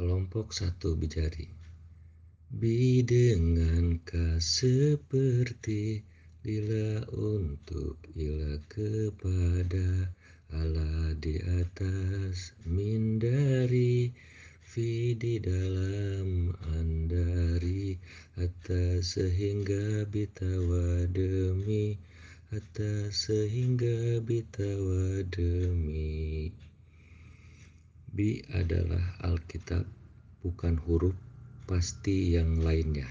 Kelompok satu Bijari. Bi dengan ka seperti Lila untuk ila kepada Allah di atas Mindari Fi di dalam andari Atas sehingga bitawa demi Atas sehingga bitawa demi Bi adalah Alkitab, bukan huruf pasti yang lainnya.